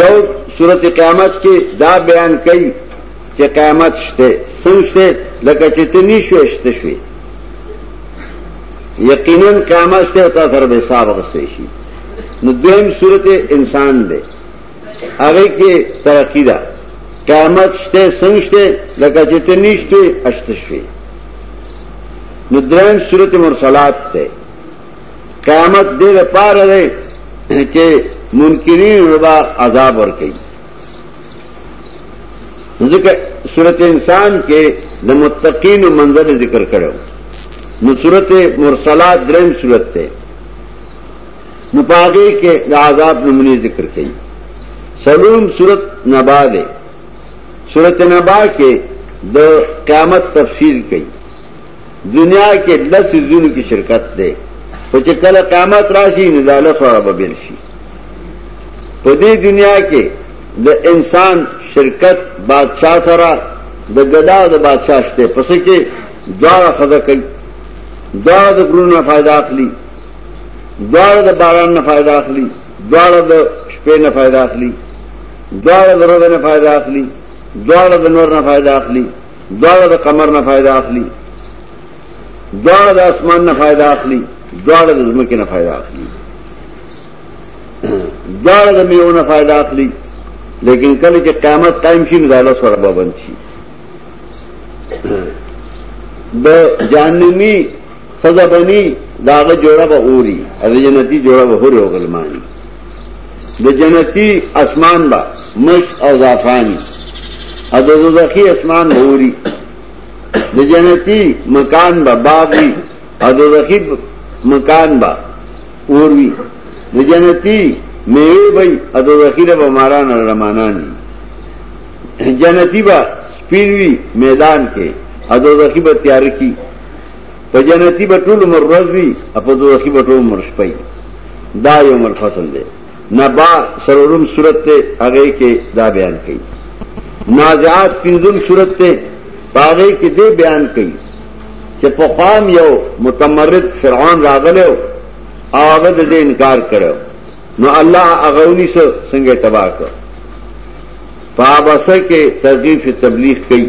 یو صورت قیامت کې دا بیان کړي چې قیامت شته څنګه شته لکه چې ته نشوي شته شوي یقینا قیامت شته او تاسو سره به حساب غسې شي نو دویم صورت انسان دی هغه کې ترقی ده قیامت شته څنګه شته لکه چې ته نشته اشته شوي نو دریم صورت مرسلات ته قیامت دیر پار رہے کہ منکرین ربا عذاب اور کئی ذکر صورت انسان کے دا متقین و منظر ذکر کرو نو صورت مرسلات درم صورت تے نو پاگے کے دا عذاب نمونی ذکر کئی سلوم صورت نبا دے صورت نبا کے دا قیامت تفسیر کئی دنیا کې لس زونو کې شرکت دی په چې کله قیامت راشي نو دا لس وړه به بیل شي په دې دنیا کې د انسان شرکت بادشاہ سره د ګدا د بادشاہ شته پس کې دواړه خزه کوي دواړه د ګرونو نه فائدہ اخلي دواړه د باران نه فائدہ اخلي دواړه د شپې نه فائدہ اخلي دواړه د ورځې نه فائدہ اخلي دواړه د نور نه فائدہ اخلي دواړه د قمر نه فائدہ اخلي دواړه د اسمان نه فائدہ اخلي دواړه د زمکه نه فائدہ اخلي دواړه د میو نه فائدہ اخلي لیکن کله چې قیامت قائم شي نو الله سره پابند شي د جانمی خزه بنی داغه جوړه به اوري او د جنتی جوړه به هوري وګلماني د جنتی اسمان با مش او زعفرانی او د دوزخی اسمان به اوري د جنتی مکان با باغی او د دوزخی مکان با اوروي د جنتی میوه به او د دوزخی له ماران رمانانی جنتی با سپینوي میدان کې او د دوزخی به تیار کی په جنتی به ټول عمر ورځ وي او په دوزخي به ټول عمر شپه وي دا یو عمر فصل دی نبا سرورم صورت ته هغه کې دا بیان کړي نازعات پنځم صورت ته هغه کې دې بیان کړي چې په قام یو متمرد فرعون راغله او هغه دې انکار کړو نو الله هغه ونی څنګه تباہ کړ پابسه کې ترغیب تبلیغ کړي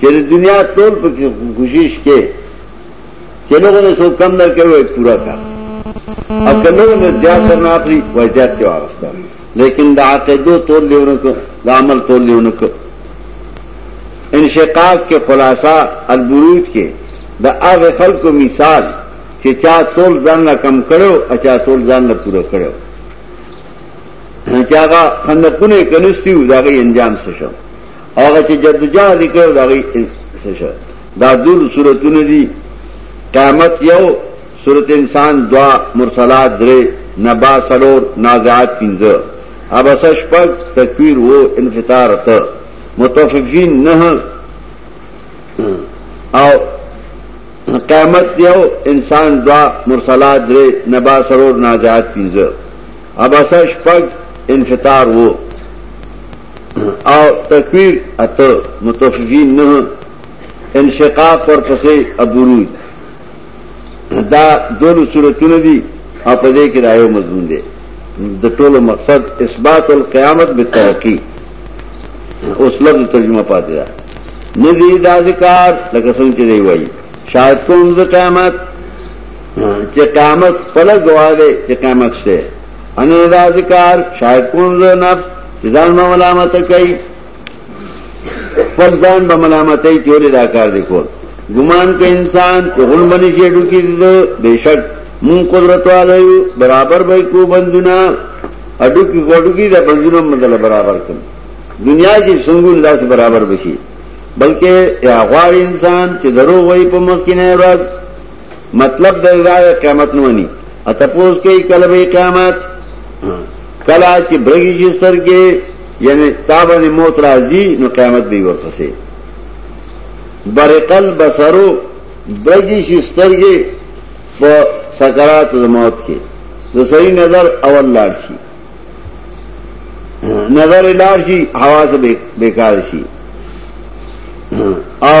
چې د دنیا ټول په کوشش کې چې لوګو نه څو کم نه کوي پورا کا او کله نه زیات نه اخلي وای زیات ته واسطه لیکن د عقیدو تول لیونه کو د عمل تول لیونه کو انشقاق کې خلاصہ البروج کې د هغه خلکو مثال چې چا تول ځان نه کم کړو او چا تول ځان نه پورا کړو چې هغه خندقونه کنيستي او دغه انجام څه شو هغه چې جدوجهد یې کړی، د هغوی څه شوی؟ دا دولس سورتونه دي، قیامت یو، سورت انسان دوه، مرسلات درې، نبا څلور، نازعات پنځه، عبسه شپږ، تکویر اووه، انفطار اته، مطففین نهه او قیامت یو، انسان دوه، مرسلات درې، نبا څلور، نازعات پنځه، عبسه شپږ، انفطار اووه. او تکویر اته متفقین نه انشقاق پر پسې ابروج دا دونو صورتونه دي او په دې کې دا یو مضمون دی د ټولو مقصد اثبات القیامت بالترقی اوس لفظ ترجمه پاتې ده نه دی دا ذکر لکه څنګه چې دی وایي شاید کوم ز قیامت چې قیامت فلګ واده چې قیامت شته ان دا ذکر شاید کون زو نفس جزان ما ملامت کئی فلزان با ملامت کئی چولی دا کار دیکھول گمان که انسان که غن بنی شیڈو کی دو بے شک مون قدرت والیو برابر بای کو بندونا اڈو کی گوڑو کی دا بندونا مدل برابر کن دنیا کی سنگون دا سی برابر بشی بلکہ یا غوار انسان چې دروغ وای په مخ کې نه راځي مطلب د راي قیامت نه ونی اته پوز کوي کله به قیامت کله چې برګي چې سترګې یعنی تابنه موت راځي نو قیامت به ورپسې برقل بصرو برګي چې سترګې په سکرات د موت کې د صحیح نظر اول لاړ شي نظر لاړ شي حواس بیکار شي او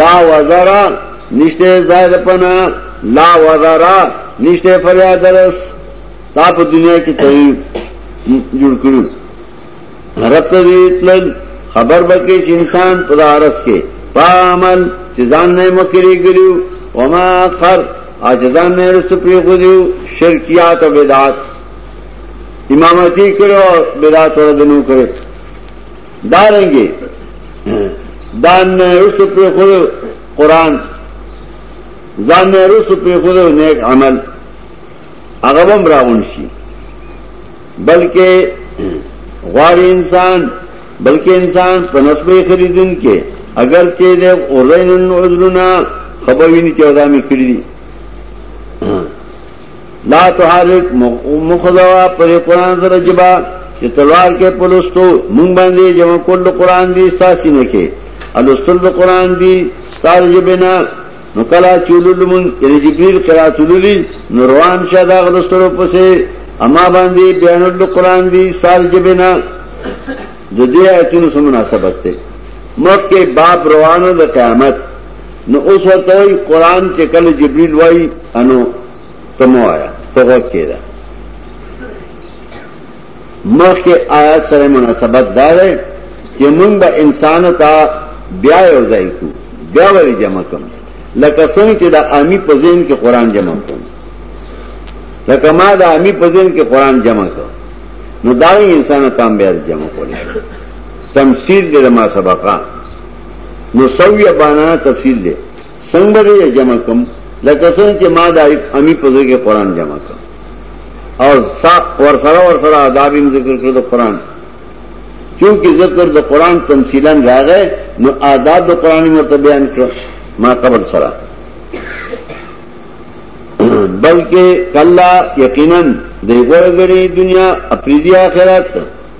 لا وزرا نشته ځای د پنا لا وزرا نشته فریاد رس تا په دنیا کې تغیر جوړ کړو رب ته دې خبر بکې چې انسان په دارس کې پامل چې ځان نه مخکري ګلو وما خر اجزان نه رسو پری غوډیو شرکیات او بدعات امامتی کړو بدعات ور دنو کړو داریں گے دان میں رست پہ خود قرآن دان میں رست پہ خود نیک عمل اغبم راون سی بلکہ غار انسان بلکہ انسان پنسب خرید ان کے اگر کے دے اور خبر بھی نہیں چودہ میں کھڑی دی لا تحرک مخذوا پر قران سره جبا چې تلوار کې پلوستو مونږ باندې جمع کول قران دی ستاسو نه کې الستل د قران دی ستاسو جبنا نو کلا چولل مون یعنی جبريل کرا چوللی نو روان شه دا غلستلو پسې اما باندې بیان د قران دی ستاسو جبنا د دې آیتونو سره مناسبت ده مخکې باب روانو د قیامت نو اوس ورته وی قران چې کله جبريل وای انو تمو آیا ته وکړه دا مخکې آیات سره مناسبت ده چې موږ به انسان ته بیا یو ځای کو بیا وری جمع کوم لکه څنګه چې د عامي په ذهن کې قران جمع کوم لکه ما د عامي په ذهن کې قران جمع کوم نو داوی انسان تام بیا جمع کولی شو تمثيل دې ما سبقا نو سوي بانا تفصيل دې څنګه دې جمع کوم لکه څنګه چې ما د امي په ځای کې قران جمع کړ او سا ور سره ور سره آداب ذکر کړو د قران چونکه ذکر د قران تمثيلا راغې نو آداب د قران مرتبه بیان کړ ما قبل سره بلکې کلا یقینا د غوړه غړي دنیا اپریدي آخرت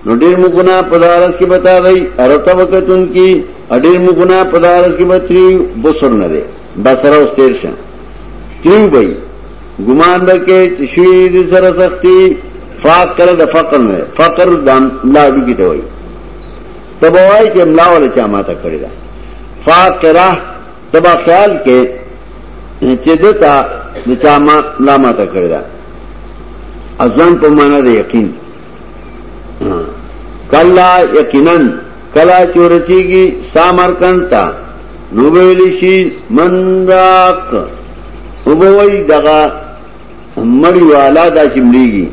نو ډیر مخونه پدارس کې بتا دی ارته وختون کې ډیر مخونه پدارس کې بتري بصر نه دی بصره اوس تیر شه تریو بې ګمان وکړي چې شي دې سره سختي فاق کړه د فقر نه فقر د لا ډوګي دی وای تبوای چې املا ولا چا ماته کړی دا فاقره تبا خیال کې چې دتا د چا ما لا ماته کړی دا ازان په معنا د یقین کلا یقینا کلا چورچیږي سامر کنتا نو ویل شي من راق وبوي دغه مړی والا دا چې مليږي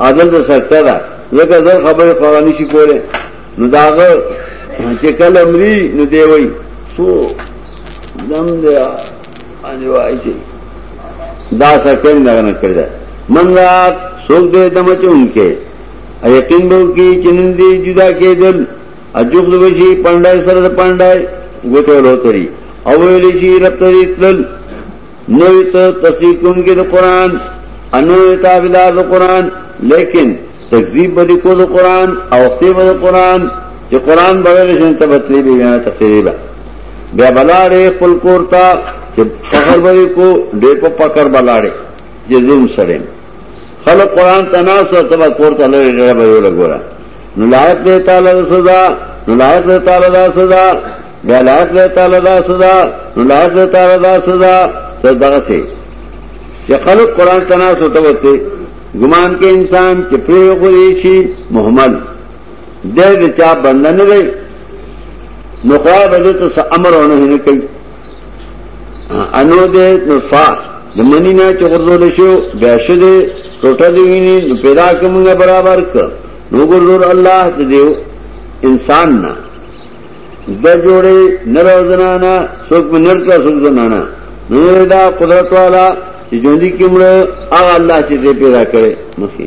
عادل د سکته ده لکه زر خبره قرآنی شي کوله نو داغه چې کله امري نو دی وای سو دم دی ان وای چې دا سکن نه نه کړی من رات سوګ دې دم چونکه یقین به کی چنن دی جدا کېدل اجوب د وشي پندای سره د پندای ګوتو لوتري او ویل شي رب ته تل نو ته تصدیق کوم کې د قران انو تابعدار د قران لیکن تکذیب بدی کو د قران او ته به قران چې قران بغیر شنه ته بتلی به نه تفسیر به بیا بلاړې خپل کورتا چې فخر به کو ډېر په پکر بلاړې جزم سره خلق قران تناس او تبا کورتا لري ډېر به یو لګورا نو لایق دی تعالی سزا نو لایق دی تعالی دا سزا بیا لایق دی تعالی دا سزا نو لایق دی تعالی دا سزا ته دغه سي چې خلق قران تناس او تبا ته ګمان کې انسان چې پرې غوړي شي محمل د دې چا بنده نه دی نو خو به دې ته امر ونه نه کوي انو دې نو فا د منی نه چې ورزول شو بیا شه دې ټوټه دی ویني نو پیدا کومه برابر ک نو ګور الله دې انسان نه دا جوړې نر او زنانا څوک په نر کا څوک زنانا نو دا قدرت والا چې ژوند کې مړ هغه الله چې دې پیدا کړي مخې